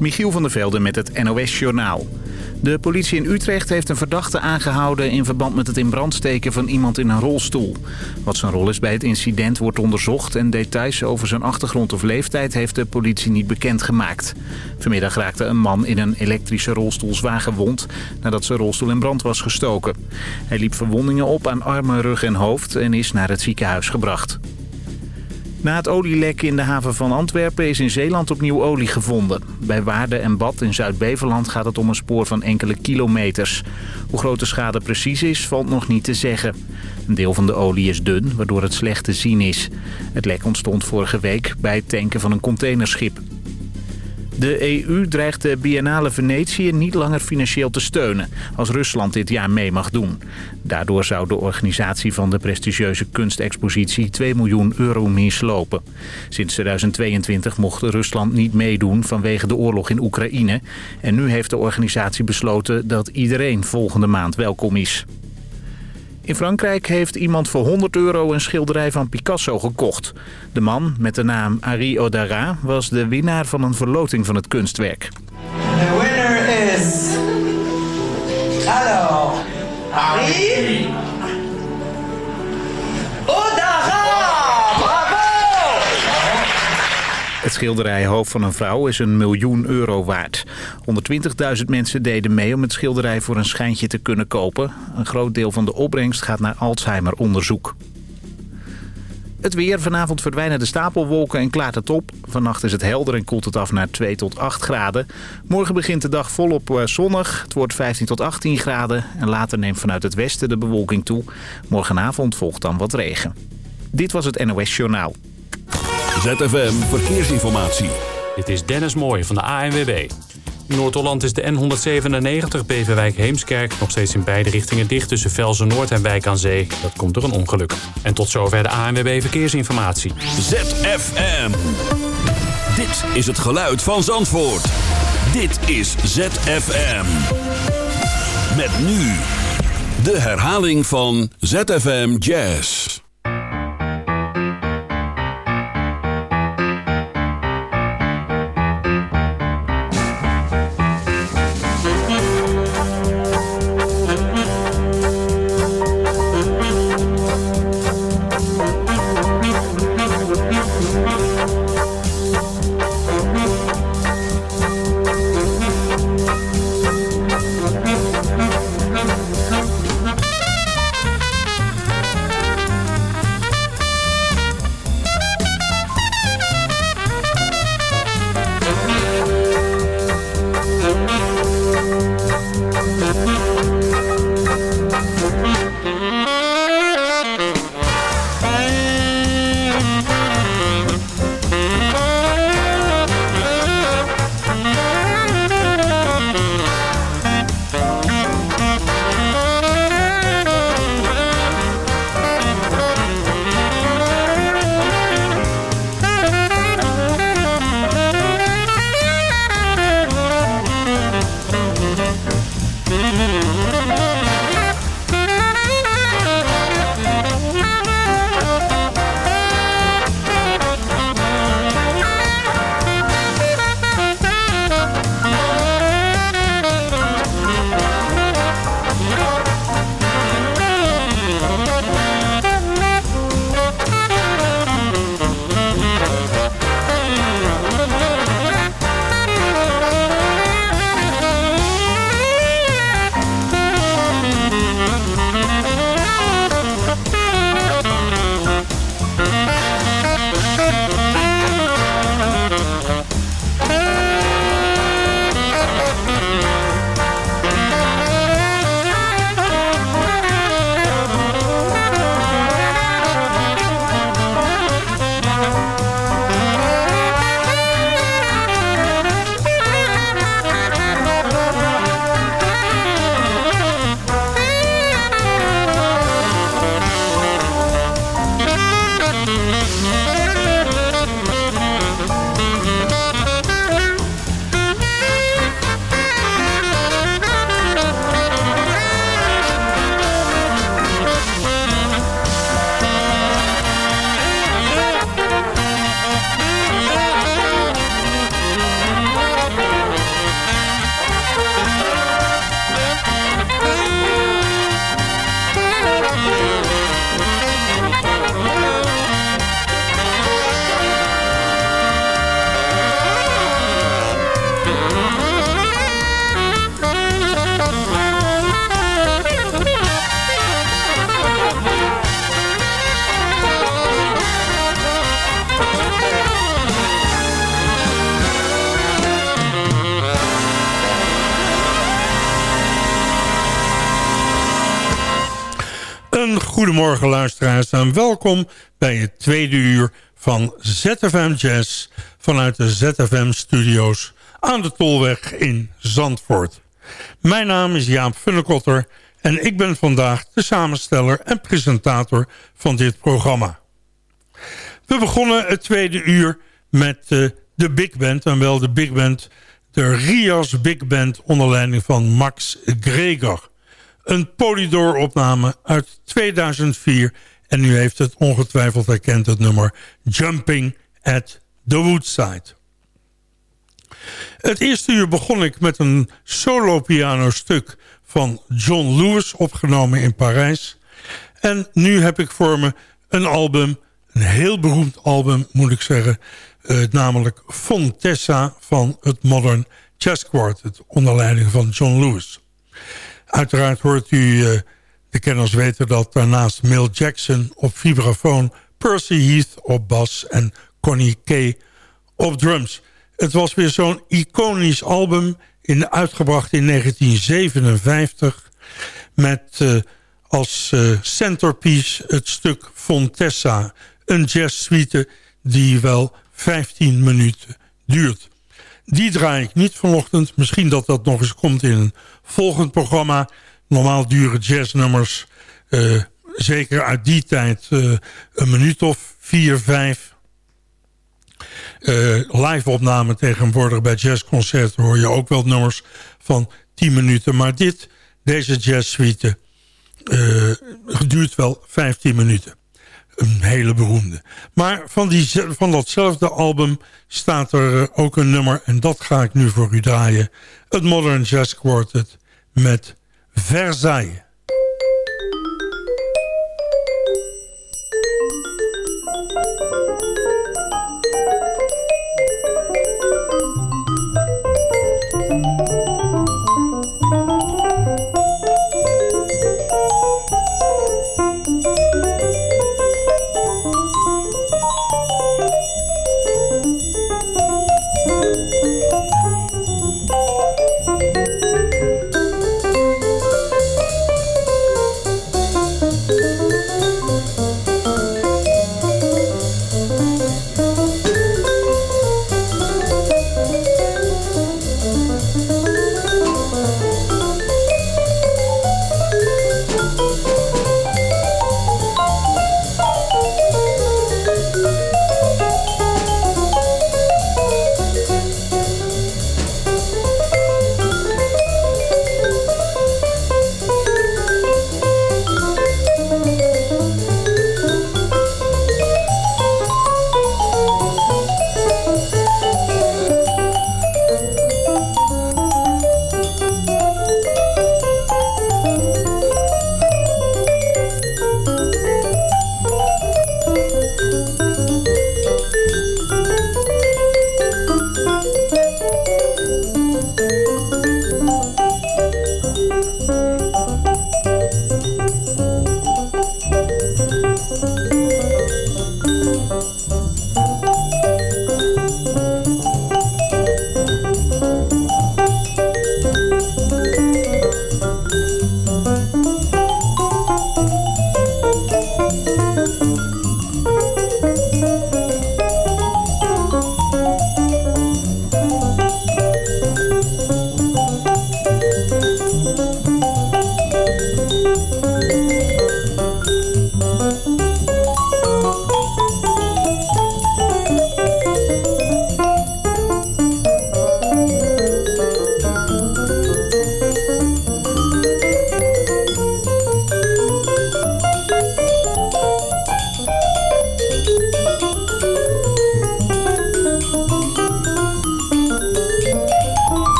Michiel van der Velde met het NOS-journaal. De politie in Utrecht heeft een verdachte aangehouden... in verband met het in brand steken van iemand in een rolstoel. Wat zijn rol is bij het incident wordt onderzocht... en details over zijn achtergrond of leeftijd heeft de politie niet bekendgemaakt. Vanmiddag raakte een man in een elektrische rolstoel zwaar gewond... nadat zijn rolstoel in brand was gestoken. Hij liep verwondingen op aan armen, rug en hoofd... en is naar het ziekenhuis gebracht. Na het olielek in de haven van Antwerpen is in Zeeland opnieuw olie gevonden. Bij Waarden en Bad in Zuid-Beveland gaat het om een spoor van enkele kilometers. Hoe groot de schade precies is, valt nog niet te zeggen. Een deel van de olie is dun, waardoor het slecht te zien is. Het lek ontstond vorige week bij het tanken van een containerschip. De EU dreigt de Biennale Venetië niet langer financieel te steunen... als Rusland dit jaar mee mag doen. Daardoor zou de organisatie van de prestigieuze kunstexpositie 2 miljoen euro mislopen. Sinds 2022 mocht Rusland niet meedoen vanwege de oorlog in Oekraïne. En nu heeft de organisatie besloten dat iedereen volgende maand welkom is. In Frankrijk heeft iemand voor 100 euro een schilderij van Picasso gekocht. De man met de naam Ari Odara was de winnaar van een verloting van het kunstwerk. The winner is... Hallo, Ari Het schilderij Hoofd van een vrouw is een miljoen euro waard. 120.000 mensen deden mee om het schilderij voor een schijntje te kunnen kopen. Een groot deel van de opbrengst gaat naar Alzheimer-onderzoek. Het weer. Vanavond verdwijnen de stapelwolken en klaart het op. Vannacht is het helder en koelt het af naar 2 tot 8 graden. Morgen begint de dag volop eh, zonnig. Het wordt 15 tot 18 graden. En later neemt vanuit het westen de bewolking toe. Morgenavond volgt dan wat regen. Dit was het NOS Journaal. ZFM Verkeersinformatie. Dit is Dennis Mooij van de ANWB. In Noord-Holland is de N197 Beverwijk-Heemskerk nog steeds in beide richtingen dicht tussen Velzen-Noord en Wijk aan Zee. Dat komt door een ongeluk. En tot zover de ANWB Verkeersinformatie. ZFM. Dit is het geluid van Zandvoort. Dit is ZFM. Met nu de herhaling van ZFM Jazz. Luisteraars en welkom bij het tweede uur van ZFM Jazz vanuit de ZFM Studios aan de Tolweg in Zandvoort. Mijn naam is Jaap Funnekotter en ik ben vandaag de samensteller en presentator van dit programma. We begonnen het tweede uur met uh, de Big Band, en wel de Big Band, de Rias Big Band onder leiding van Max Gregor. Een Polydor-opname uit 2004 en u heeft het ongetwijfeld herkend, het nummer Jumping at the Woodside. Het eerste uur begon ik met een solo-piano stuk van John Lewis, opgenomen in Parijs. En nu heb ik voor me een album, een heel beroemd album moet ik zeggen... Uh, namelijk Fontessa van het Modern Chess Quartet... onder leiding van John Lewis. Uiteraard hoort u uh, de kenners weten dat daarnaast Mill Jackson op vibrafoon... Percy Heath op bas en Connie Kay op drums. Het was weer zo'n iconisch album, in, uitgebracht in 1957... met uh, als uh, centerpiece het stuk Fontessa. Een jazzsuite die wel 15 minuten duurt. Die draai ik niet vanochtend. Misschien dat dat nog eens komt in een volgend programma. Normaal duren jazznummers, uh, zeker uit die tijd, uh, een minuut of vier, vijf. Uh, live opname tegenwoordig bij jazzconcerten hoor je ook wel nummers van 10 minuten. Maar dit, deze jazzsuite, duurt wel 15 minuten. Een hele beroemde. Maar van, die, van datzelfde album staat er ook een nummer. En dat ga ik nu voor u draaien. Het Modern Jazz Quartet met Versailles.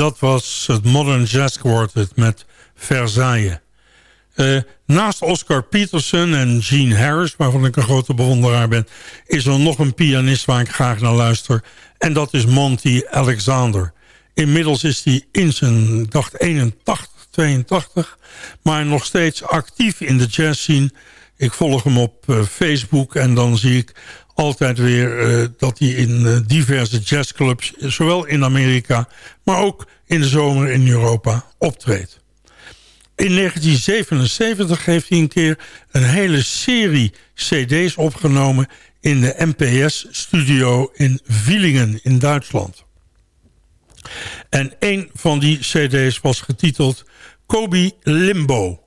Dat was het Modern Jazz Quartet met Versailles. Uh, naast Oscar Peterson en Gene Harris, waarvan ik een grote bewonderaar ben... is er nog een pianist waar ik graag naar luister. En dat is Monty Alexander. Inmiddels is hij in zijn, dacht 81, 82... maar nog steeds actief in de jazz scene. Ik volg hem op uh, Facebook en dan zie ik altijd weer uh, dat hij in uh, diverse jazzclubs... zowel in Amerika, maar ook in de zomer in Europa optreedt. In 1977 heeft hij een keer een hele serie cd's opgenomen... in de NPS-studio in Wielingen in Duitsland. En een van die cd's was getiteld Kobe Limbo.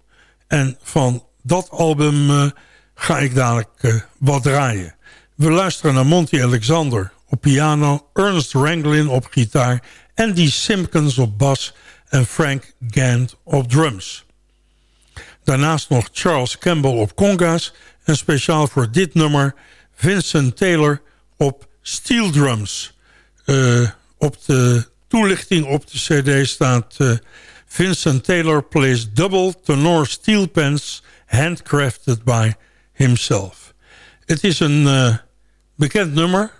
En van dat album uh, ga ik dadelijk uh, wat draaien. We luisteren naar Monty Alexander op piano... Ernest Ranglin op gitaar... Andy Simpkins op bas en Frank Gant op drums. Daarnaast nog Charles Campbell op conga's... en speciaal voor dit nummer Vincent Taylor op steel drums. Uh, op de toelichting op de cd staat... Vincent Taylor plays double tenor steel pens... handcrafted by himself. Het is een uh, bekend nummer.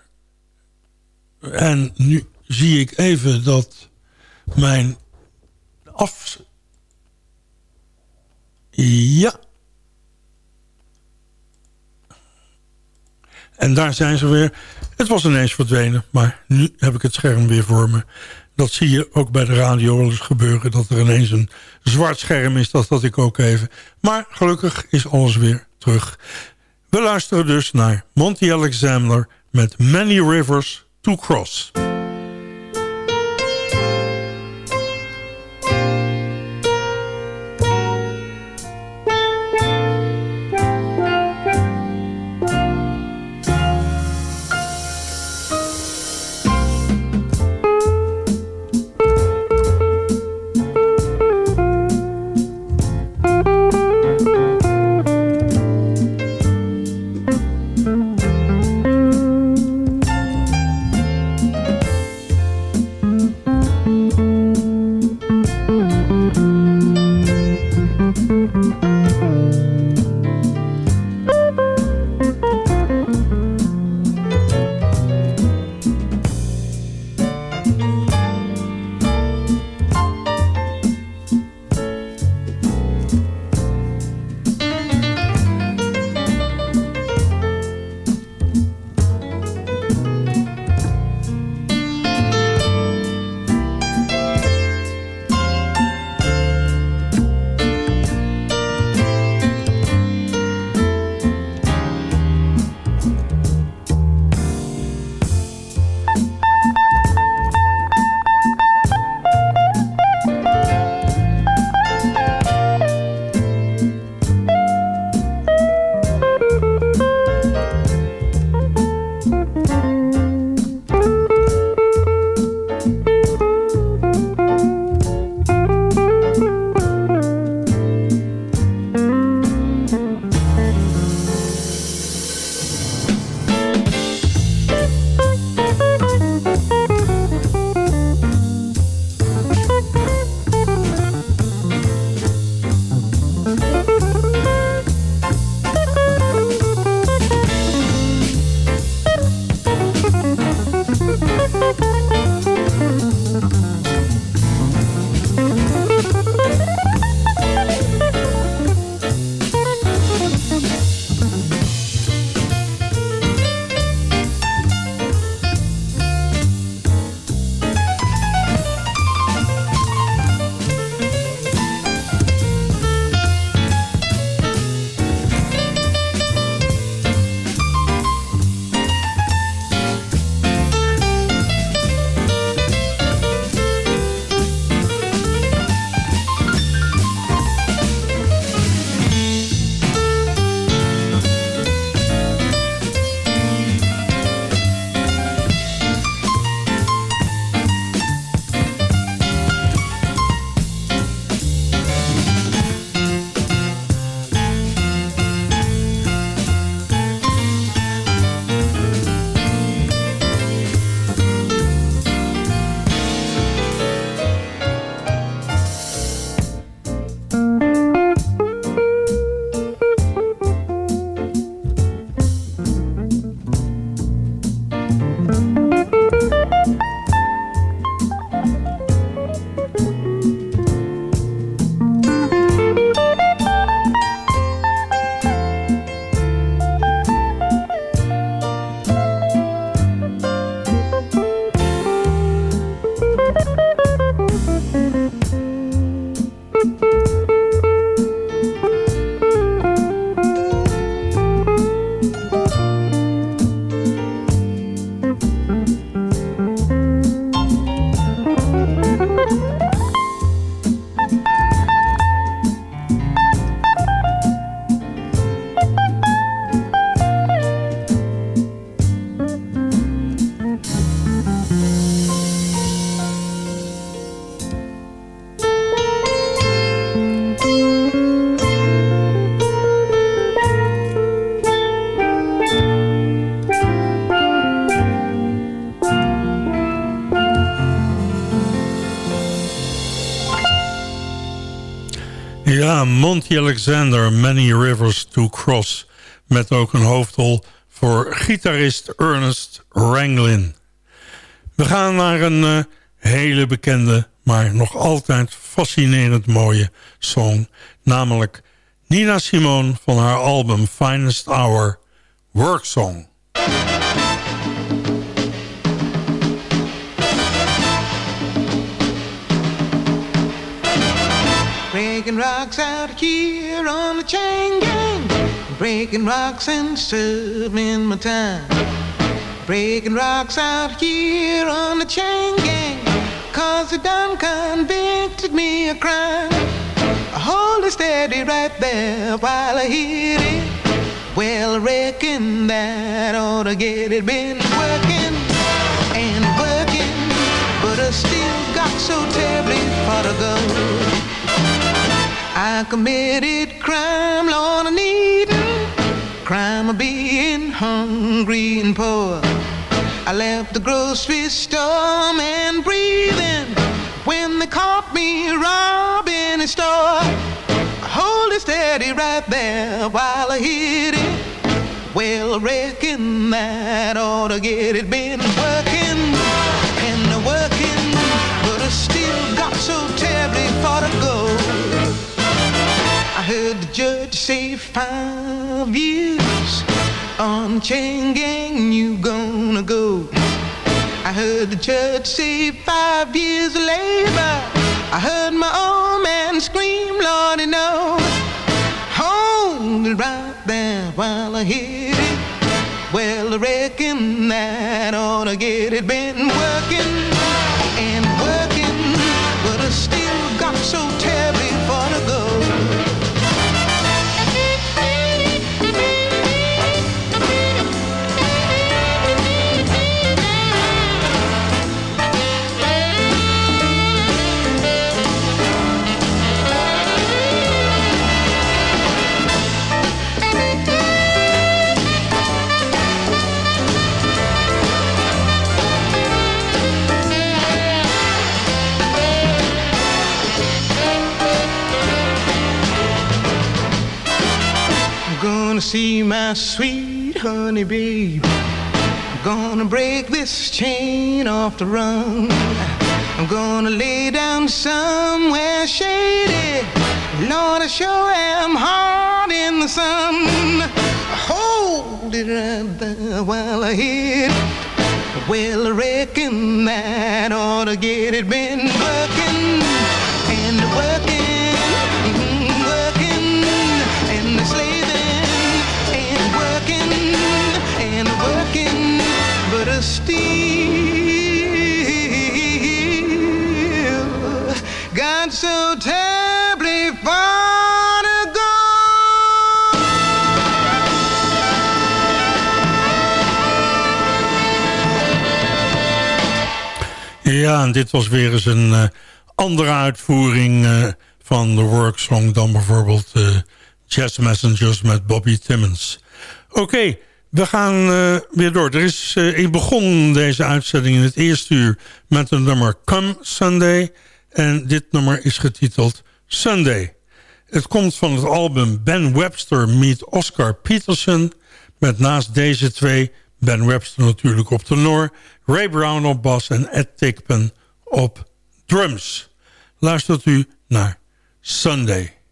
En nu zie ik even dat mijn af... Ja. En daar zijn ze weer. Het was ineens verdwenen, maar nu heb ik het scherm weer voor me. Dat zie je ook bij de radio wel eens gebeuren... dat er ineens een zwart scherm is, dat had ik ook even. Maar gelukkig is alles weer terug. We luisteren dus naar Monty Alexander met Many Rivers to Cross. Monty Alexander, Many Rivers to Cross. Met ook een hoofdrol voor gitarist Ernest Ranglin. We gaan naar een uh, hele bekende, maar nog altijd fascinerend mooie song. Namelijk Nina Simone van haar album Finest Hour, Work Song. Breaking rocks out here on the chain gang. Breaking rocks and serving my time. Breaking rocks out here on the chain gang. Cause they done convicted me of crime. Hold it steady right there while I hit it. Well, I reckon that ought to get it. Been working and working, but I still got so terribly far to go. I committed crime, Lord, I need crime of being hungry and poor. I left the grocery store and breathing when they caught me robbing a store. Hold it steady right there while I hit it. Well, reckon that ought to get it. Been working and working, but I still got so terribly far to go. The judge say five years on chain gang you gonna go. I heard the judge say five years labor. I heard my old man scream, Lordy, no. Hold it right there while I hit it. Well, I reckon that ought to get it. Been see my sweet honey babe. I'm gonna break this chain off the run. I'm gonna lay down somewhere shady. Lord, I sure am hard in the sun. Hold it right there while I hit. Well, I reckon that ought to get it. Been working so terribly. Ja, en dit was weer eens een uh, andere uitvoering uh, van de worksong... dan bijvoorbeeld uh, Jazz Messengers met Bobby Timmons. Oké, we gaan weer door. Er is, ik begon deze uitzending in het eerste uur met een nummer Come Sunday. En dit nummer is getiteld Sunday. Het komt van het album Ben Webster meet Oscar Peterson... met naast deze twee Ben Webster natuurlijk op tenor... Ray Brown op bas en Ed Tickpen op drums. Luistert u naar Sunday.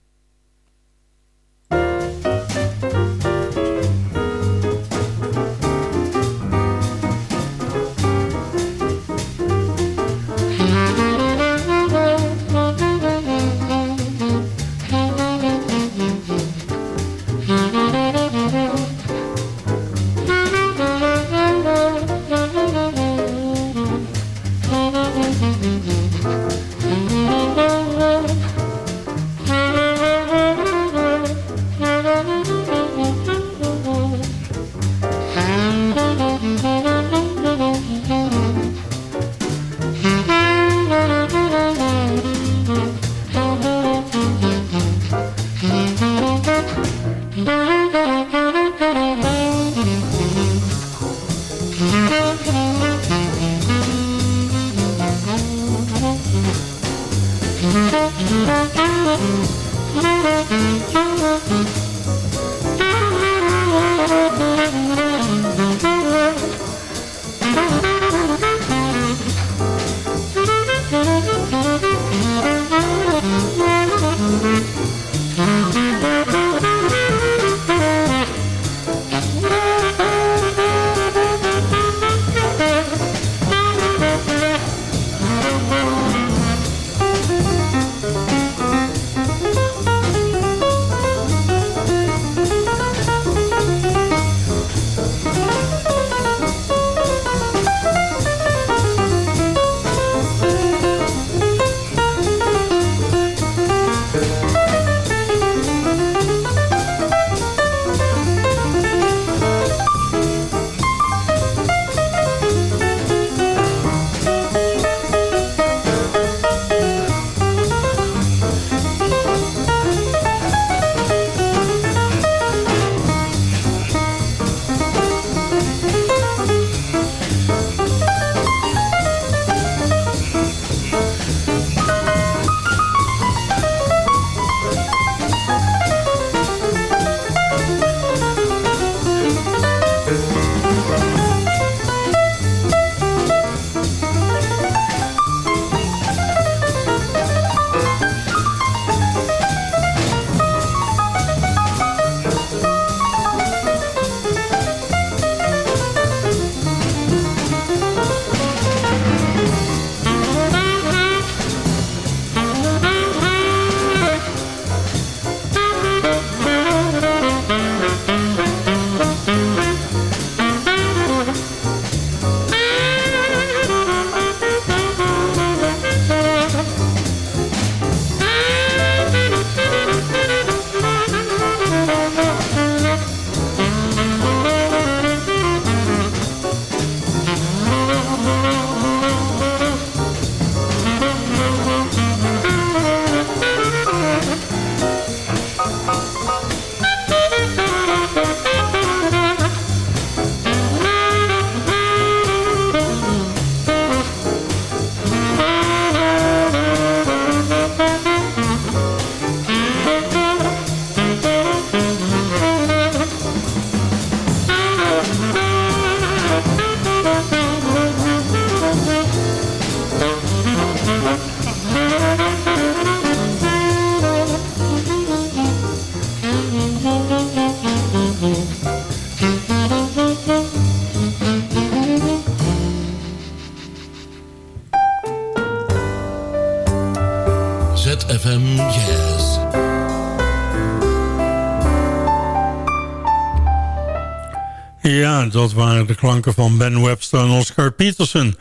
Dat waren de klanken van Ben Webster en Oscar Peterson.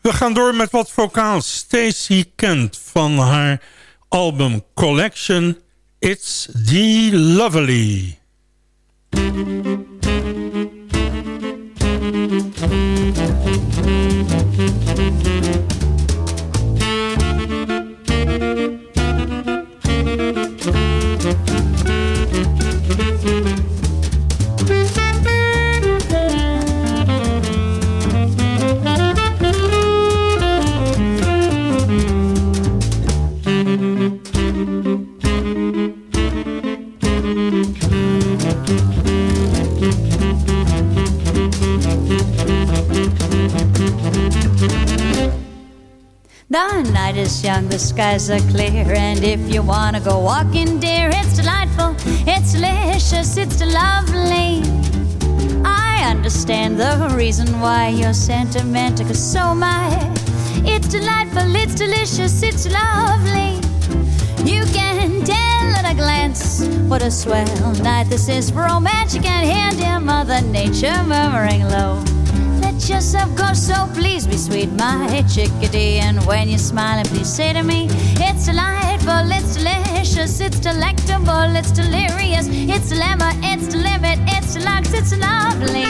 We gaan door met wat vocaals. Stacey Kent van haar album Collection It's the Lovely. The night is young, the skies are clear, and if you wanna go walking, dear, it's delightful, it's delicious, it's lovely. I understand the reason why you're sentimental, cause so am I. It's delightful, it's delicious, it's lovely. You can tell at a glance what a swell night this is for romance. You can hear dear Mother Nature murmuring low let yourself go, so please be sweet, my chickadee. And when you're smiling, please say to me, It's delightful, it's delicious, it's delectable, it's delirious, it's dilemma, it's the limit, it's deluxe, it's lovely.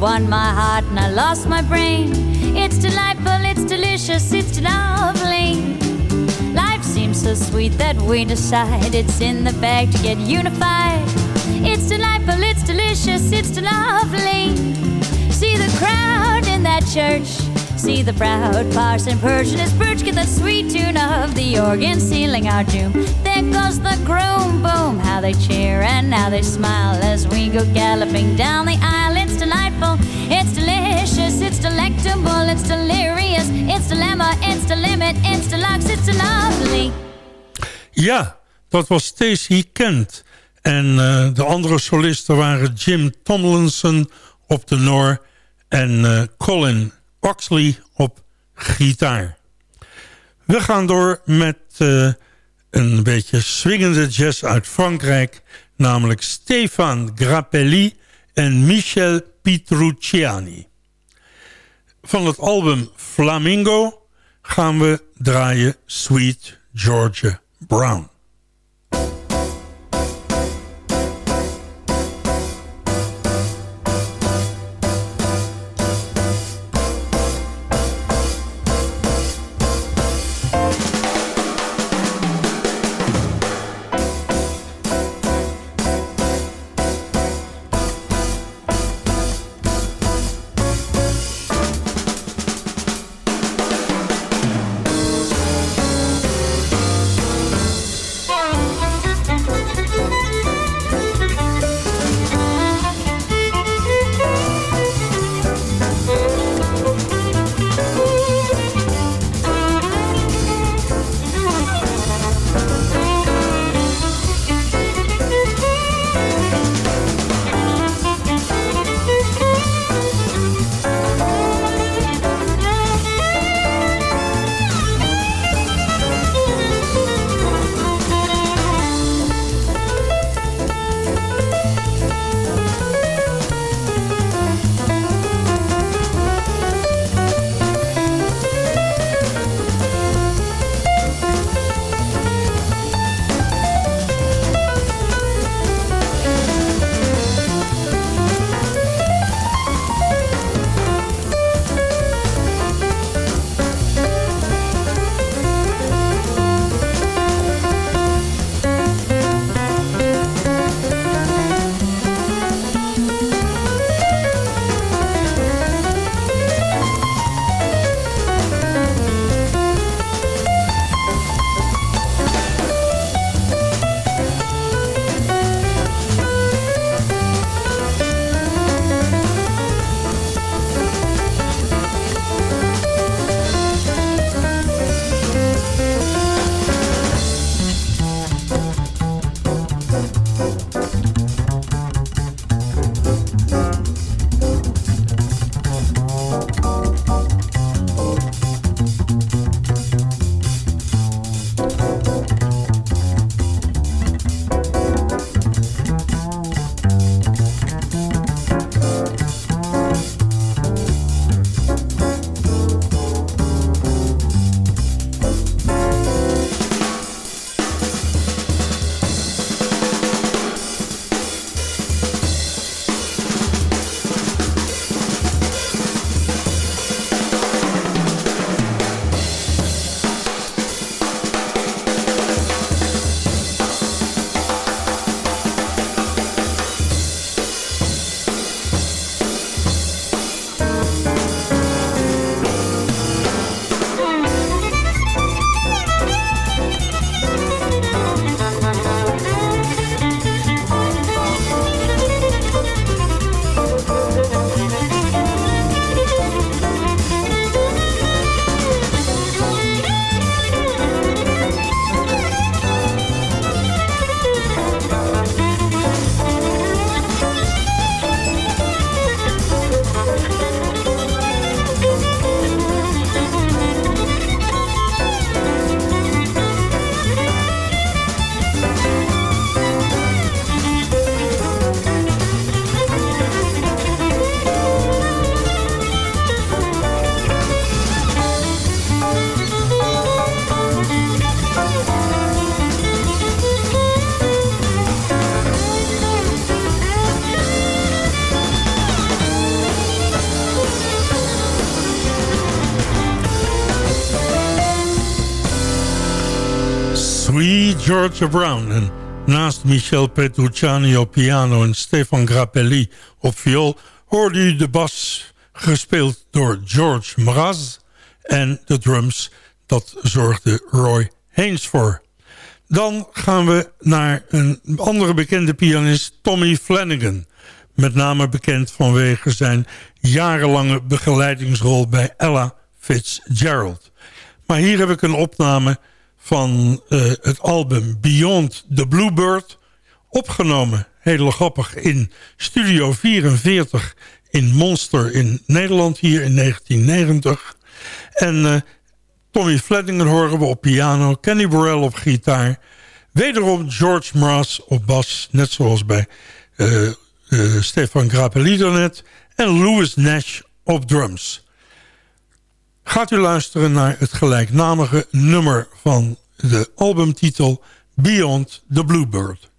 Won my heart and I lost my brain. It's delightful, it's delicious, it's lovely. Life seems so sweet that we decide it's in the bag to get unified. It's delightful, it's delicious, it's lovely. See the crowd in that church. See the proud parson perching his perch, get the sweet tune of the organ sealing our doom. There goes the groom, boom, how they cheer and how they smile as we go galloping down the aisle. It's delightful, it's delicious, it's delectable, it's delirious, it's dilemma, it's the limit, it's deluxe, it's lovely. Ja, dat was Stacey Kent. En uh, de andere solisten waren Jim Tomlinson op de Noor en uh, Colin Oxley op gitaar. We gaan door met uh, een beetje swingende jazz uit Frankrijk... namelijk Stefan Grappelli en Michel Petrucciani. Van het album Flamingo gaan we draaien Sweet Georgia Brown. George Brown. En naast Michel Petrucciani op piano en Stefan Grappelli op viool... hoorde u de bas gespeeld door George Mraz... en de drums, dat zorgde Roy Haynes voor. Dan gaan we naar een andere bekende pianist, Tommy Flanagan. Met name bekend vanwege zijn jarenlange begeleidingsrol bij Ella Fitzgerald. Maar hier heb ik een opname van uh, het album Beyond the Bluebird. Opgenomen, heel grappig, in Studio 44 in Monster in Nederland, hier in 1990. En uh, Tommy Flanagan horen we op piano, Kenny Burrell op gitaar... Wederom George Mraz op bas, net zoals bij uh, Stefan Grappelli net. En Louis Nash op drums. Gaat u luisteren naar het gelijknamige nummer van de albumtitel Beyond the Bluebird.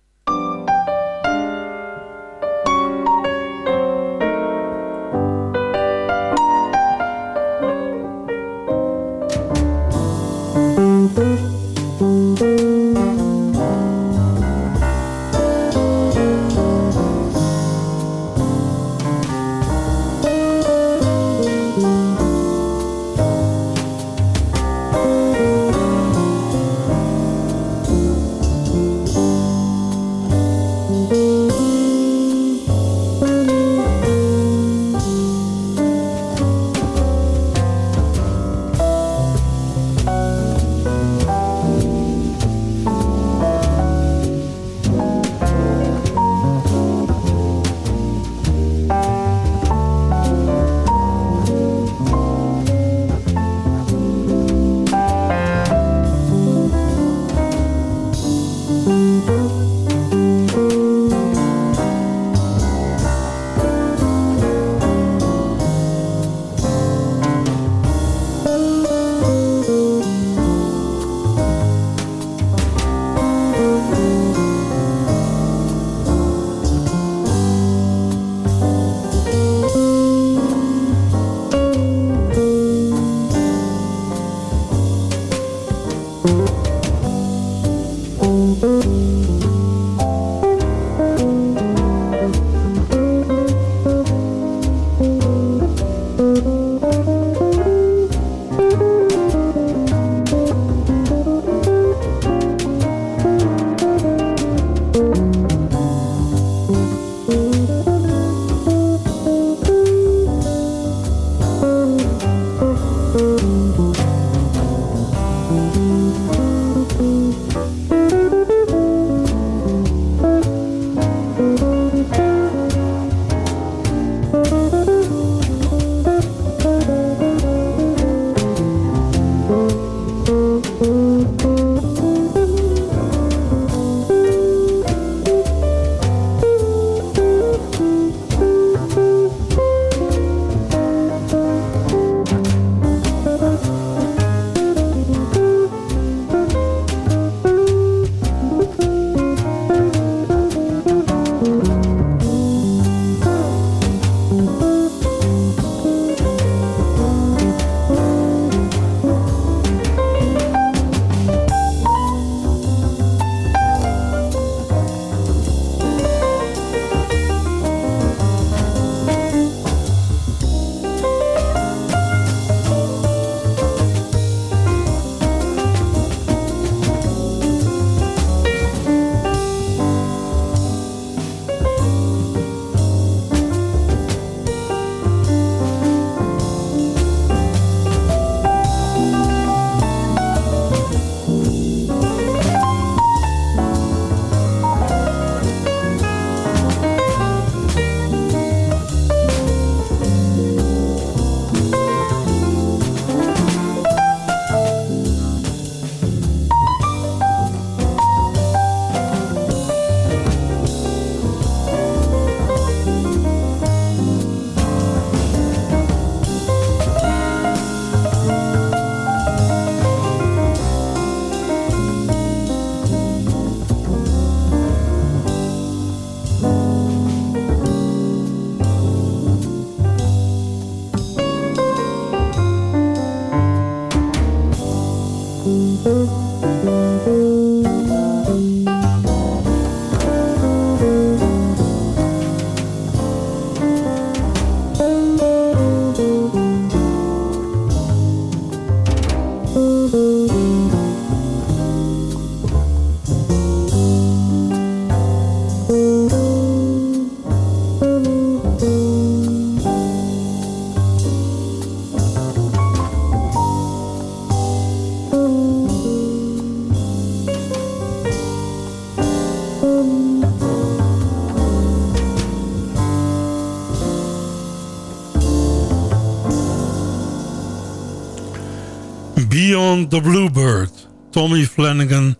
Beyond the Bluebird, Tommy Flanagan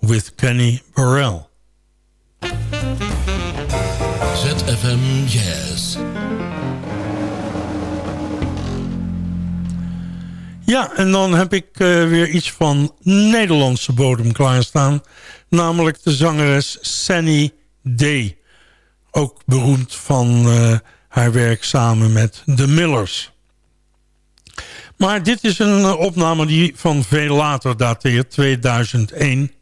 with Kenny Burrell. ZFM Jazz. Ja, en dan heb ik uh, weer iets van Nederlandse bodem klaarstaan. Namelijk de zangeres Sunny Day. Ook beroemd van uh, haar werk samen met de Millers. Maar dit is een uh, opname die van veel later dateert, 2001.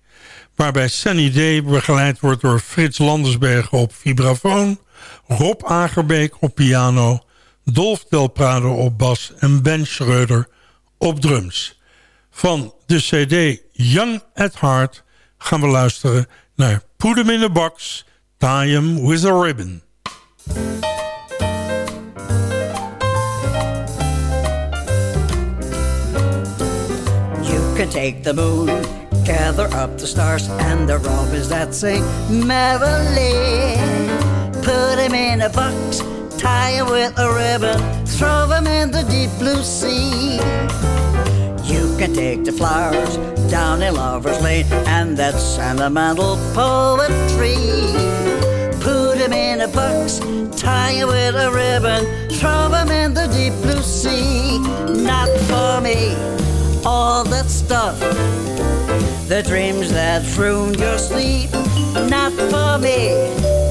Waarbij Sunny Day begeleid wordt door Frits Landersbergen op vibrafoon... Rob Agerbeek op piano... Dolf Del Prado op bas en Ben Schreuder op drums. Van de cd Young at Heart gaan we luisteren naar Put 'em in a Box, Tie 'em with a Ribbon. Can take the moon, gather up the stars and the robins that sing merrily. Put 'em in a box, tie 'em with a ribbon, throw throw 'em in the deep blue sea. You can take the flowers down in Lover's Lane and that sentimental poetry. put 'em in a box, tie 'em with a ribbon, throw throw 'em in the deep blue sea. Not for me, all that stuff, the dreams that ruin your sleep. Not for me,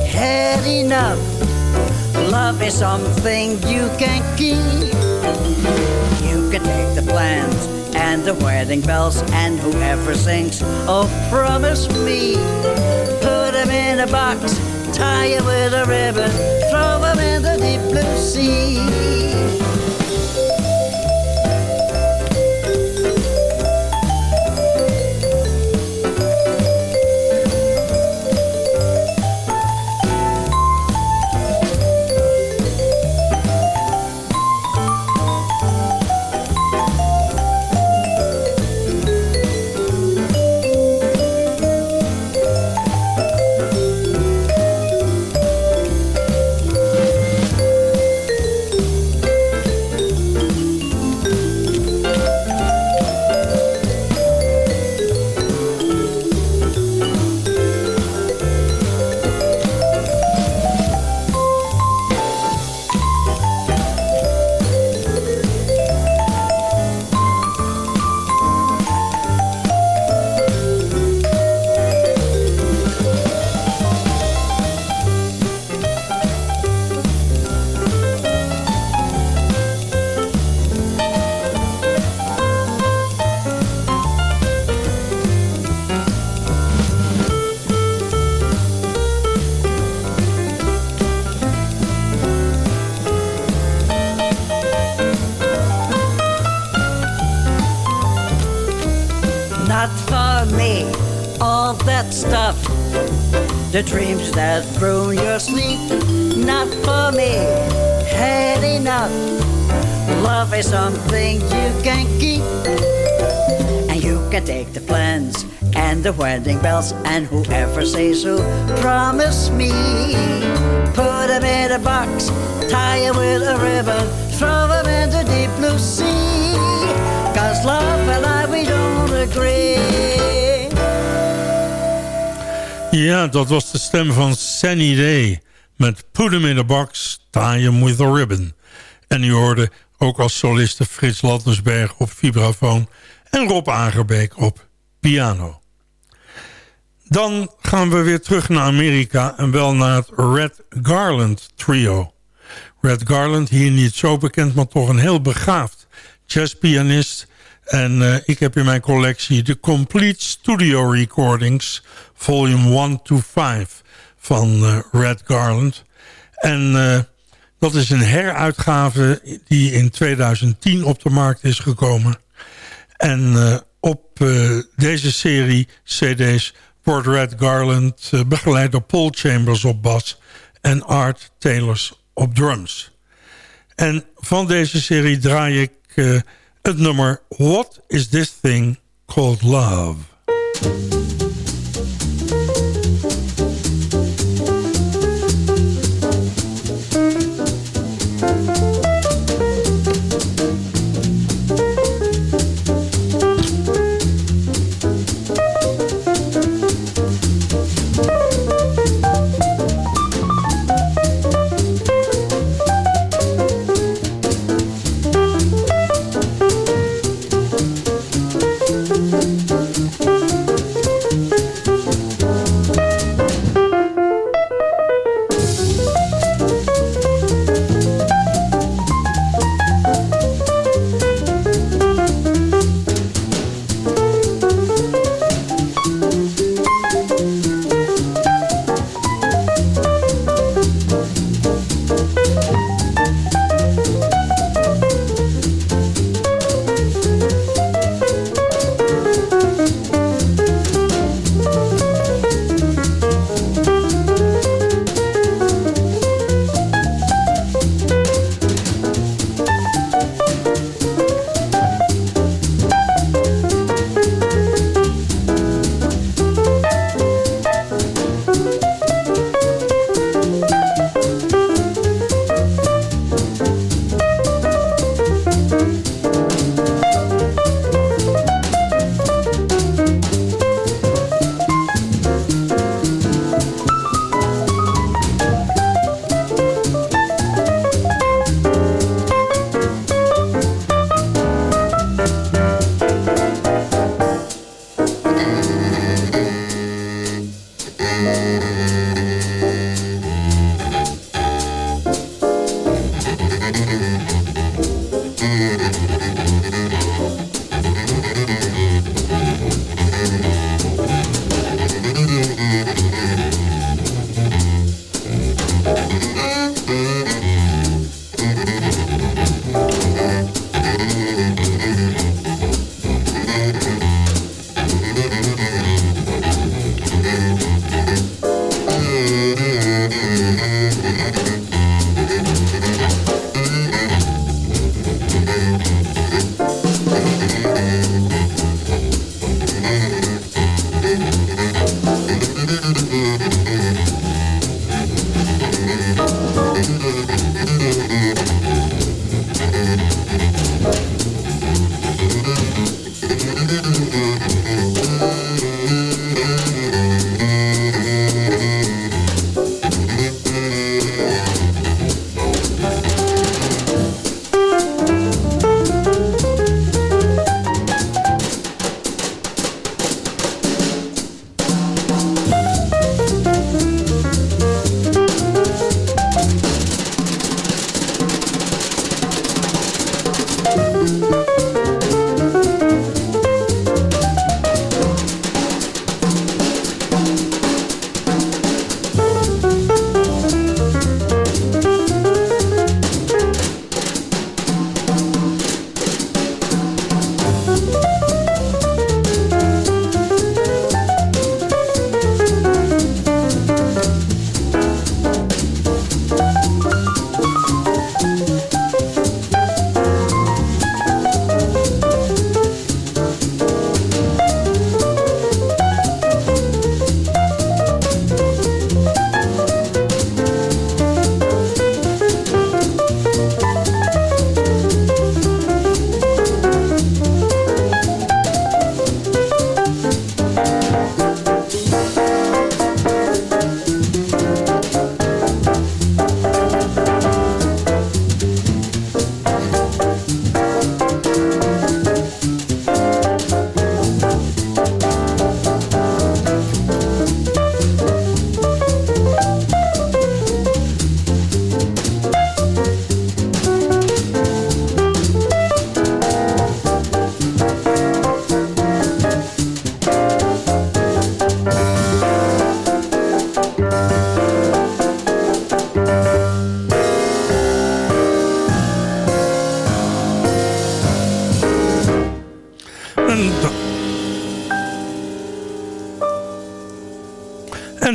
had enough. Love is something you can keep. You can take the plans and the wedding bells and whoever sings, oh promise me. Put them in a box, tie it with a ribbon, throw them in the deep blue sea. The wedding bells and whoever says who. Promise me, put them in a box, tie it with a ribbon, throw in the deep blue sea. Cause love and I, we don't agree. Ja, dat was de stem van Sunny Day. Met Put 'em in a Box, Tie 'em with a Ribbon. En u hoorde ook als soliste Frits Landersberg op vibrafoon... en Rob Agerbeek op piano. Dan gaan we weer terug naar Amerika... en wel naar het Red Garland Trio. Red Garland, hier niet zo bekend... maar toch een heel begaafd jazzpianist... En uh, ik heb in mijn collectie de Complete Studio Recordings, volume 1 to 5 van uh, Red Garland. En uh, dat is een heruitgave die in 2010 op de markt is gekomen. En op deze serie cd's Red Garland begeleid door Paul Chambers op bas en Art Taylors op drums. En van deze serie draai ik het nummer What is this thing called love?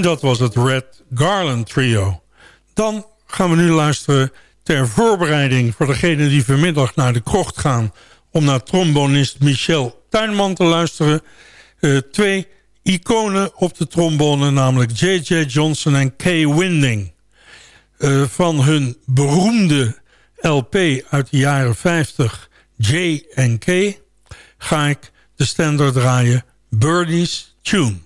Dat was het Red Garland Trio. Dan gaan we nu luisteren ter voorbereiding... voor degenen die vanmiddag naar de krocht gaan... om naar trombonist Michel Tuinman te luisteren. Uh, twee iconen op de trombone, namelijk J.J. Johnson en Kay Winding. Uh, van hun beroemde LP uit de jaren 50, J en K... ga ik de standaard draaien Birdie's Tune.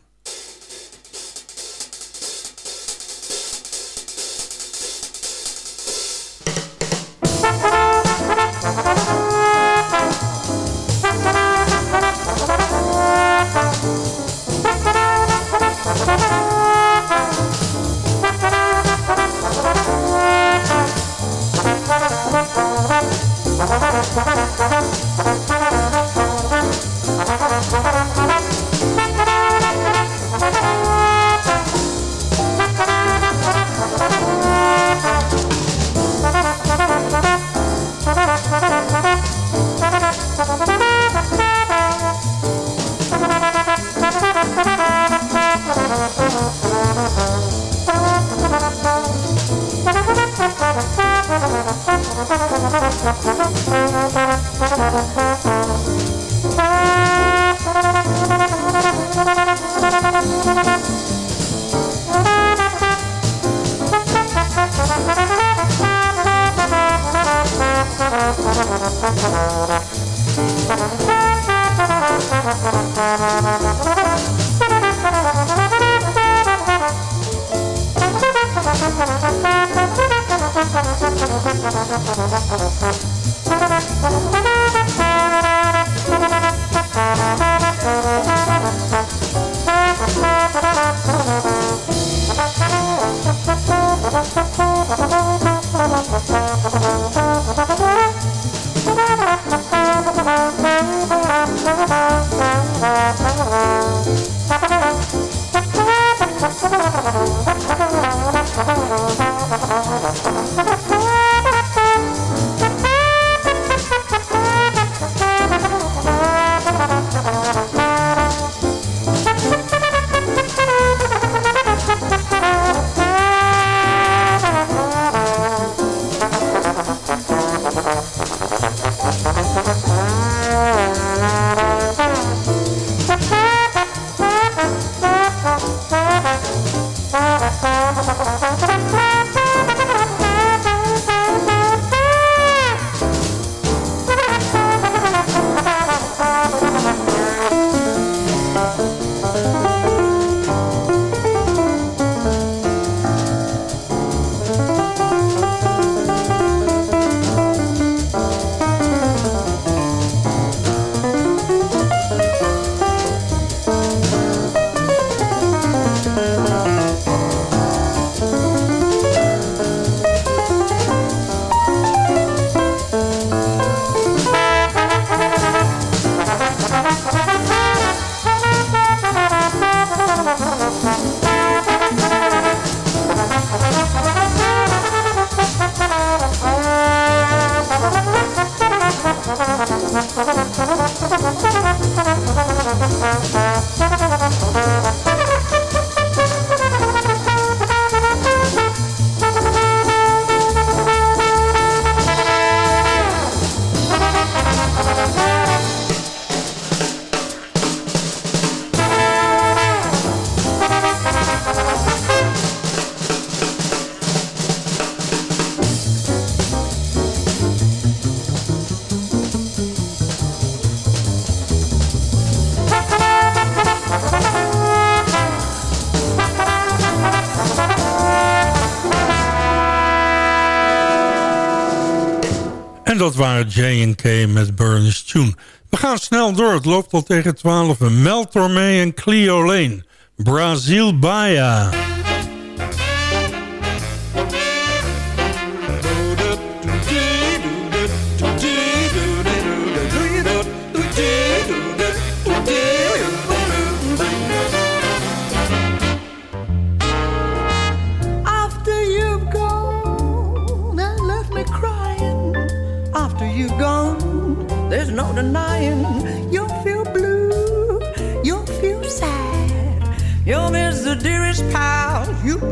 Waren J&K met Burns Tune. We gaan snel door. Het loopt al tegen 12. Mel Tormé en Cleo Lane. Brazil Baia.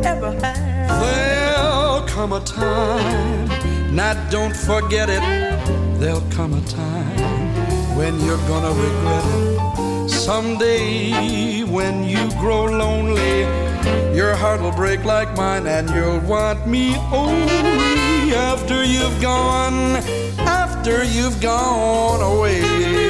Ever had. There'll come a time, now don't forget it. There'll come a time when you're gonna regret it. Someday when you grow lonely, your heart will break like mine and you'll want me only after you've gone, after you've gone away.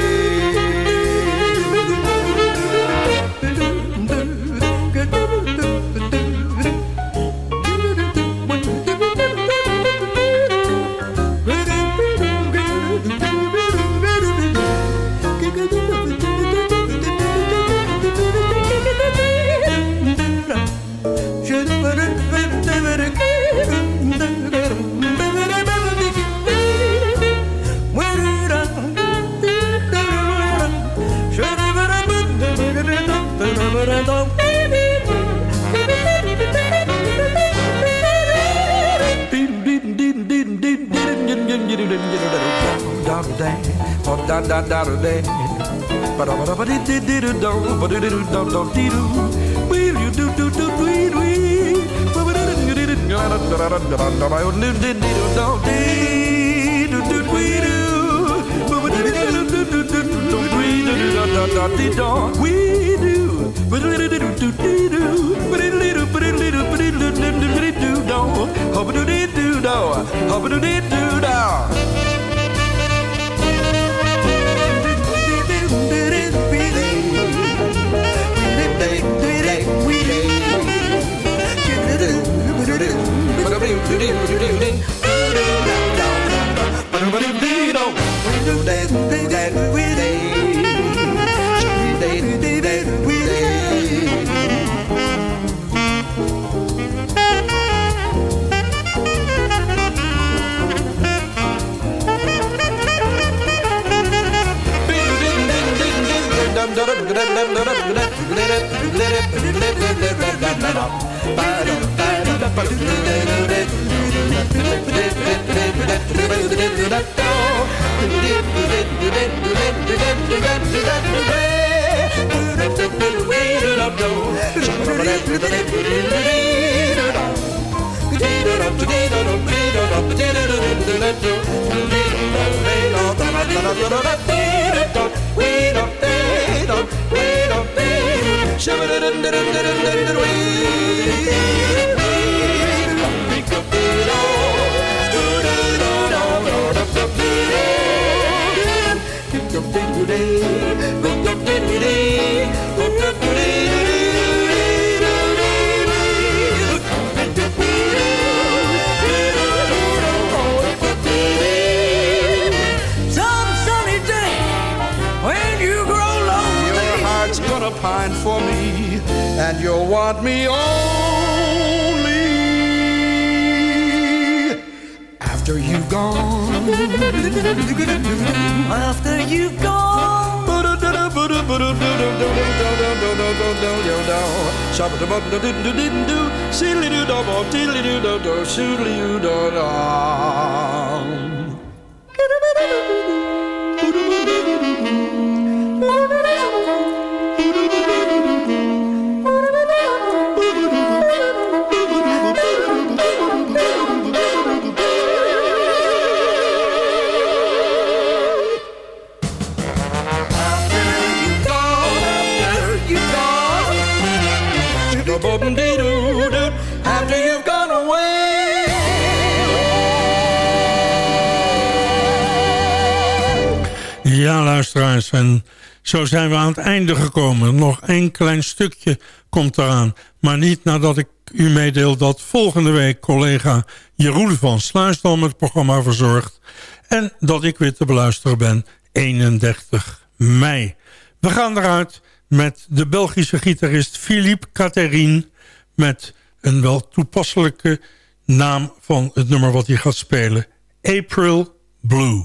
Da da da da da ba da ba da ba di di di do do ba di di do do do di do we you do do do we we ba ba di di di da da da da da da da di di di do do di do do we do ba ba di di do do do do do we do da da da di do we do ba di di do do di do ba di di do ba di di do ba di di do do do do do ho ba do di do do ho Da da da da da dun dun dun dun want me only after you've gone. After you've gone. Silly do do, silly do do, silly do do. En zo zijn we aan het einde gekomen. Nog één klein stukje komt eraan. Maar niet nadat ik u meedeel dat volgende week collega Jeroen van Sluisdam het programma verzorgt. En dat ik weer te beluisteren ben 31 mei. We gaan eruit met de Belgische gitarist Philippe Catherine... met een wel toepasselijke naam van het nummer wat hij gaat spelen. April Blue.